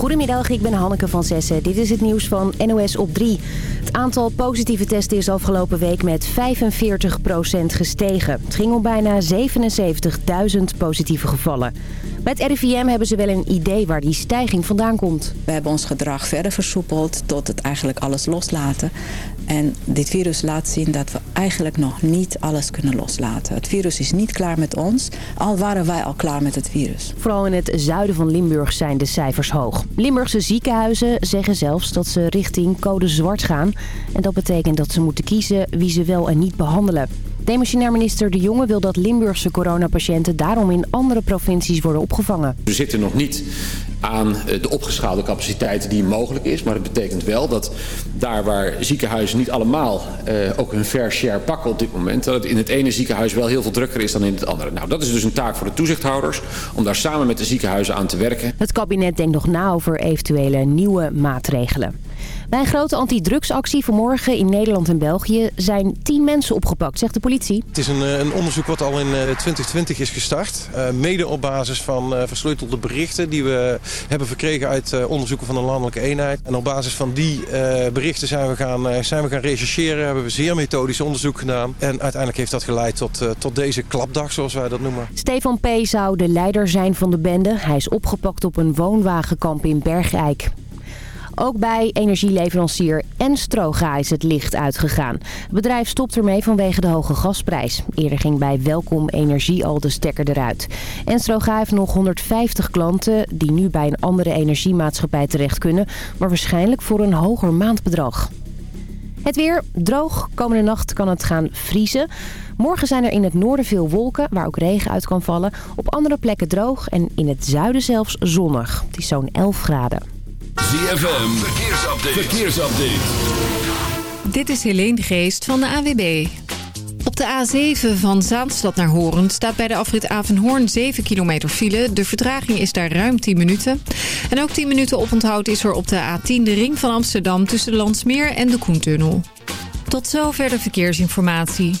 Goedemiddag, ik ben Hanneke van Zessen. Dit is het nieuws van NOS op 3. Het aantal positieve testen is afgelopen week met 45% gestegen. Het ging om bijna 77.000 positieve gevallen. Bij het RIVM hebben ze wel een idee waar die stijging vandaan komt. We hebben ons gedrag verder versoepeld tot het eigenlijk alles loslaten. En dit virus laat zien dat we eigenlijk nog niet alles kunnen loslaten. Het virus is niet klaar met ons, al waren wij al klaar met het virus. Vooral in het zuiden van Limburg zijn de cijfers hoog. Limburgse ziekenhuizen zeggen zelfs dat ze richting code zwart gaan. En dat betekent dat ze moeten kiezen wie ze wel en niet behandelen. Demissionair minister De Jonge wil dat Limburgse coronapatiënten daarom in andere provincies worden opgevangen. We zitten nog niet aan eh, de opgeschaalde capaciteit die mogelijk is. Maar dat betekent wel dat daar waar ziekenhuizen niet allemaal uh, ook hun fair share pakken op dit moment... dat het in het ene ziekenhuis wel heel veel drukker is dan in het andere. Nou, dat is dus een taak voor de toezichthouders om daar samen met de ziekenhuizen aan te werken. Het kabinet denkt nog na over eventuele nieuwe maatregelen. Bij een grote antidrugsactie vanmorgen in Nederland en België zijn tien mensen opgepakt, zegt de politie. Het is een, eh, een onderzoek wat al in 2020 is gestart. Uh, mede op basis van uh, versleutelde berichten die we hebben verkregen uit onderzoeken van de landelijke eenheid. En op basis van die berichten zijn we, gaan, zijn we gaan rechercheren, hebben we zeer methodisch onderzoek gedaan. En uiteindelijk heeft dat geleid tot, tot deze klapdag, zoals wij dat noemen. Stefan P. zou de leider zijn van de bende. Hij is opgepakt op een woonwagenkamp in Bergijk. Ook bij energieleverancier Enstroga is het licht uitgegaan. Het bedrijf stopt ermee vanwege de hoge gasprijs. Eerder ging bij Welkom Energie al de stekker eruit. Enstroga heeft nog 150 klanten die nu bij een andere energiemaatschappij terecht kunnen... maar waarschijnlijk voor een hoger maandbedrag. Het weer droog. Komende nacht kan het gaan vriezen. Morgen zijn er in het noorden veel wolken, waar ook regen uit kan vallen. Op andere plekken droog en in het zuiden zelfs zonnig. Het is zo'n 11 graden. ZFM, verkeersupdate. verkeersupdate. Dit is Helene Geest van de AWB. Op de A7 van Zaanstad naar Horen staat bij de afrit Avenhoorn 7 kilometer file. De vertraging is daar ruim 10 minuten. En ook 10 minuten oponthoud is er op de A10 de ring van Amsterdam tussen de Landsmeer en de Koentunnel. Tot zover de verkeersinformatie.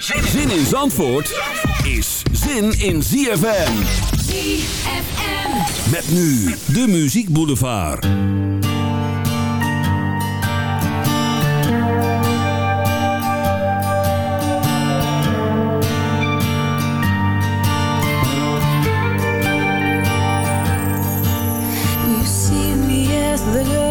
Zin in Zandvoort is zin in ZFM. ZFM. Met nu de Muziek Boulevard. You see me as the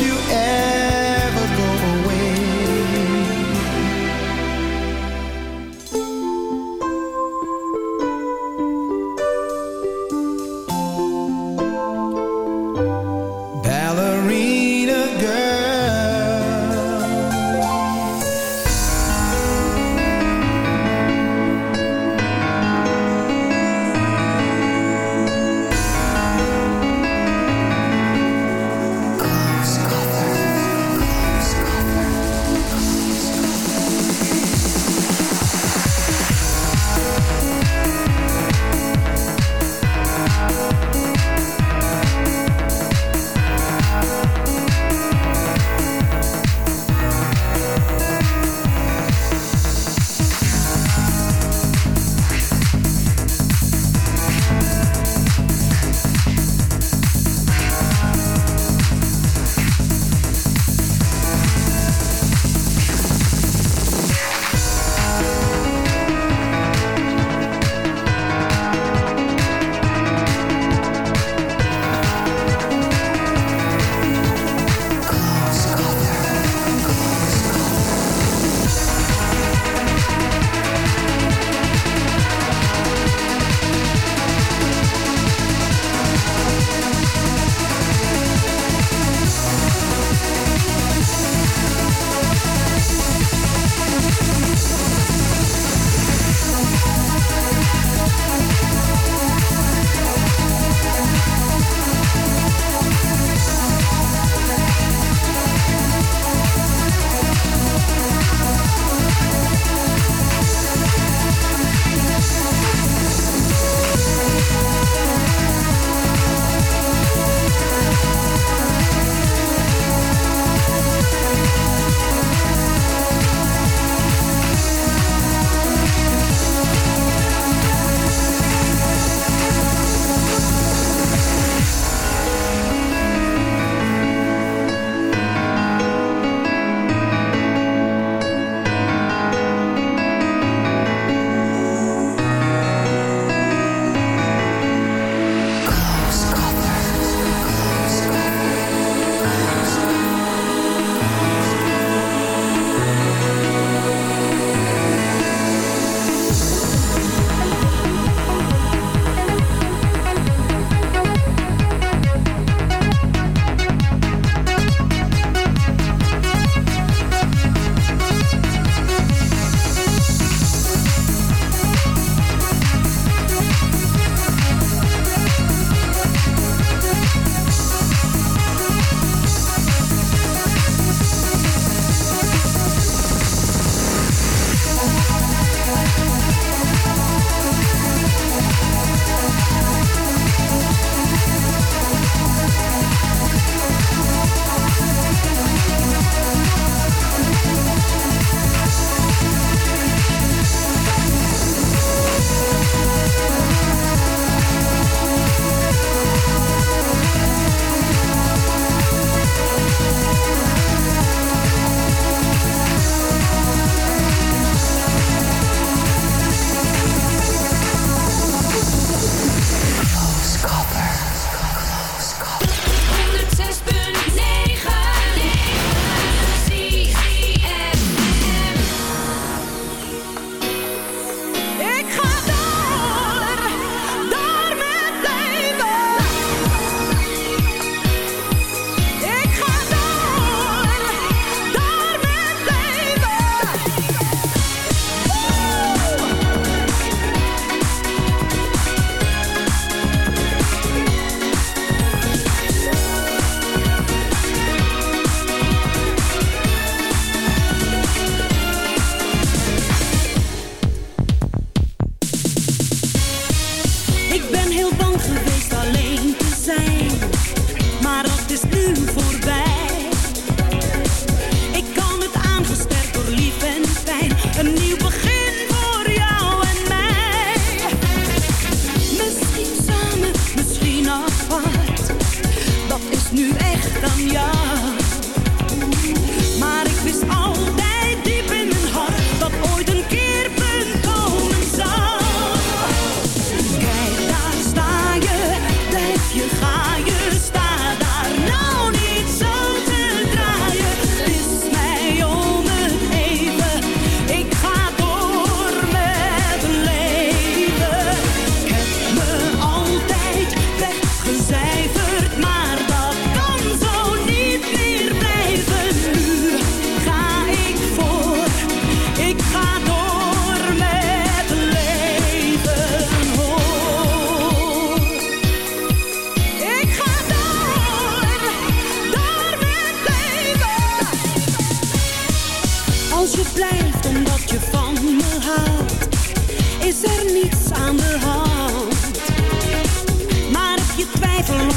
you ever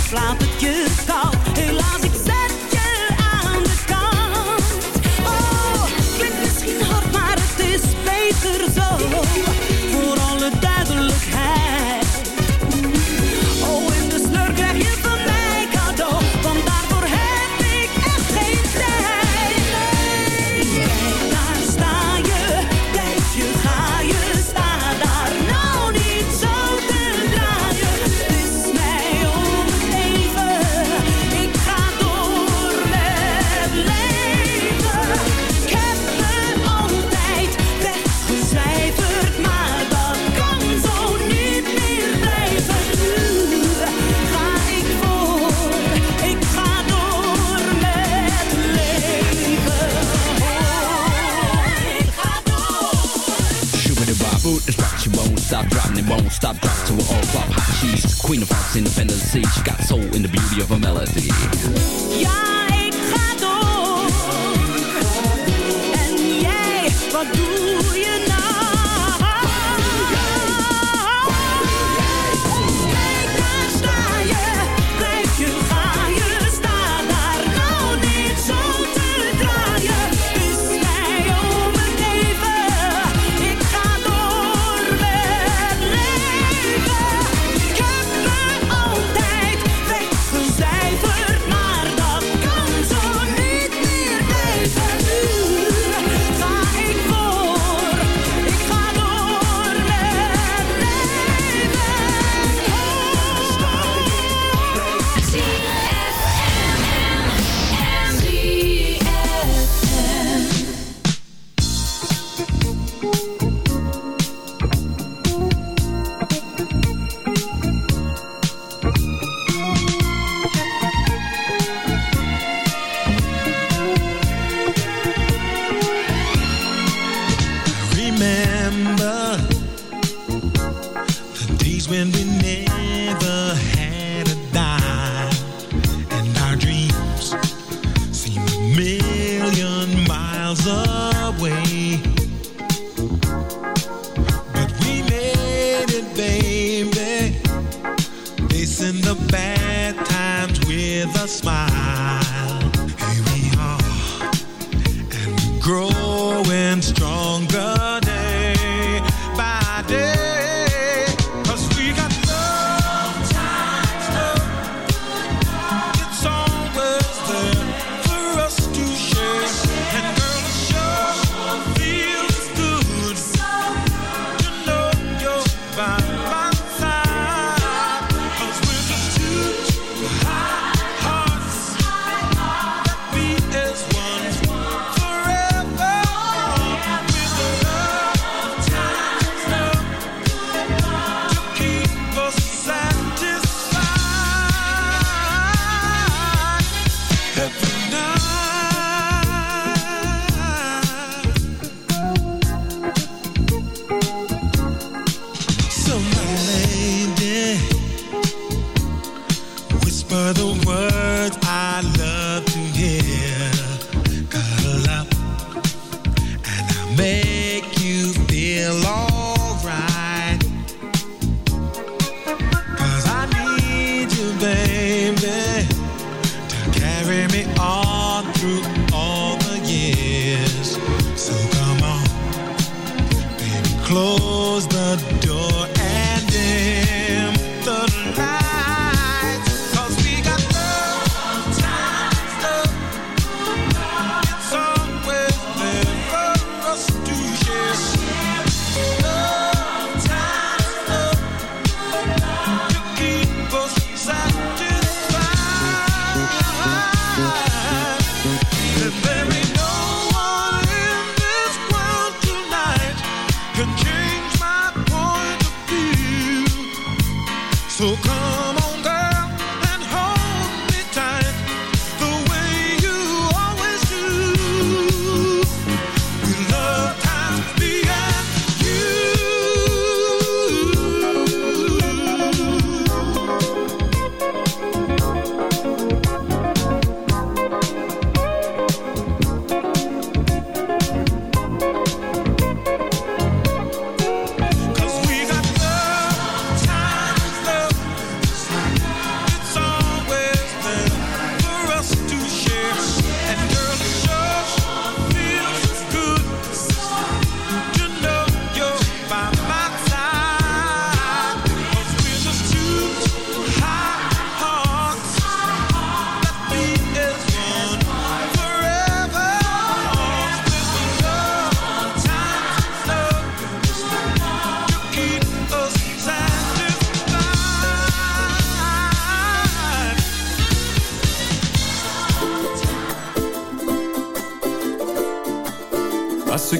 slapen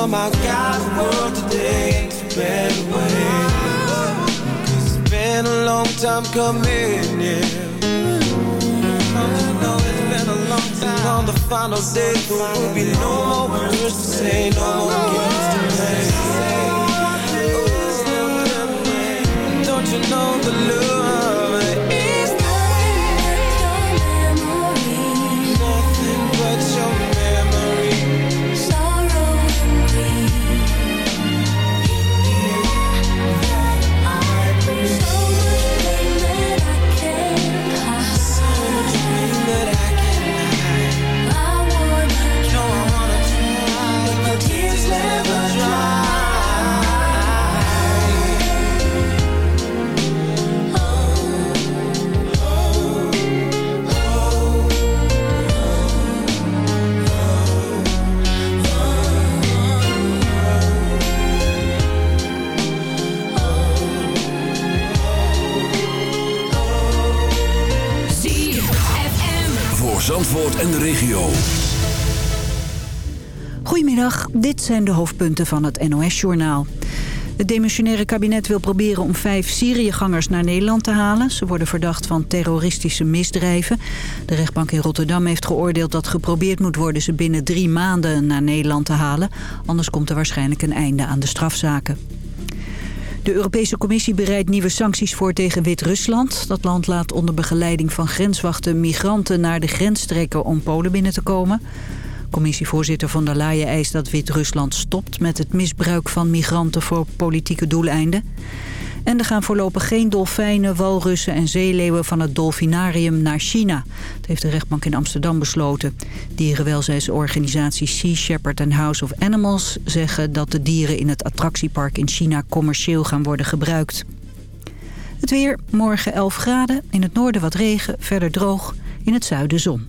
Somehow guide the world today a better way. Cause it's been a long time coming, yeah. Don't you know it's been a long time. And on the final day, there will be no more words to say, no more games to play. Don't you know the love En de regio. Goedemiddag, dit zijn de hoofdpunten van het NOS-journaal. Het demissionaire kabinet wil proberen om vijf Syriëgangers naar Nederland te halen. Ze worden verdacht van terroristische misdrijven. De rechtbank in Rotterdam heeft geoordeeld dat geprobeerd moet worden... ze binnen drie maanden naar Nederland te halen. Anders komt er waarschijnlijk een einde aan de strafzaken. De Europese Commissie bereidt nieuwe sancties voor tegen Wit-Rusland. Dat land laat onder begeleiding van grenswachten migranten naar de grens trekken om Polen binnen te komen. Commissievoorzitter van der Leyen eist dat Wit-Rusland stopt met het misbruik van migranten voor politieke doeleinden. En er gaan voorlopig geen dolfijnen, walrussen en zeeleeuwen van het dolfinarium naar China. Dat heeft de rechtbank in Amsterdam besloten. Dierenwelzijnsorganisaties Sea Shepherd en House of Animals zeggen dat de dieren in het attractiepark in China commercieel gaan worden gebruikt. Het weer, morgen 11 graden, in het noorden wat regen, verder droog, in het zuiden zon.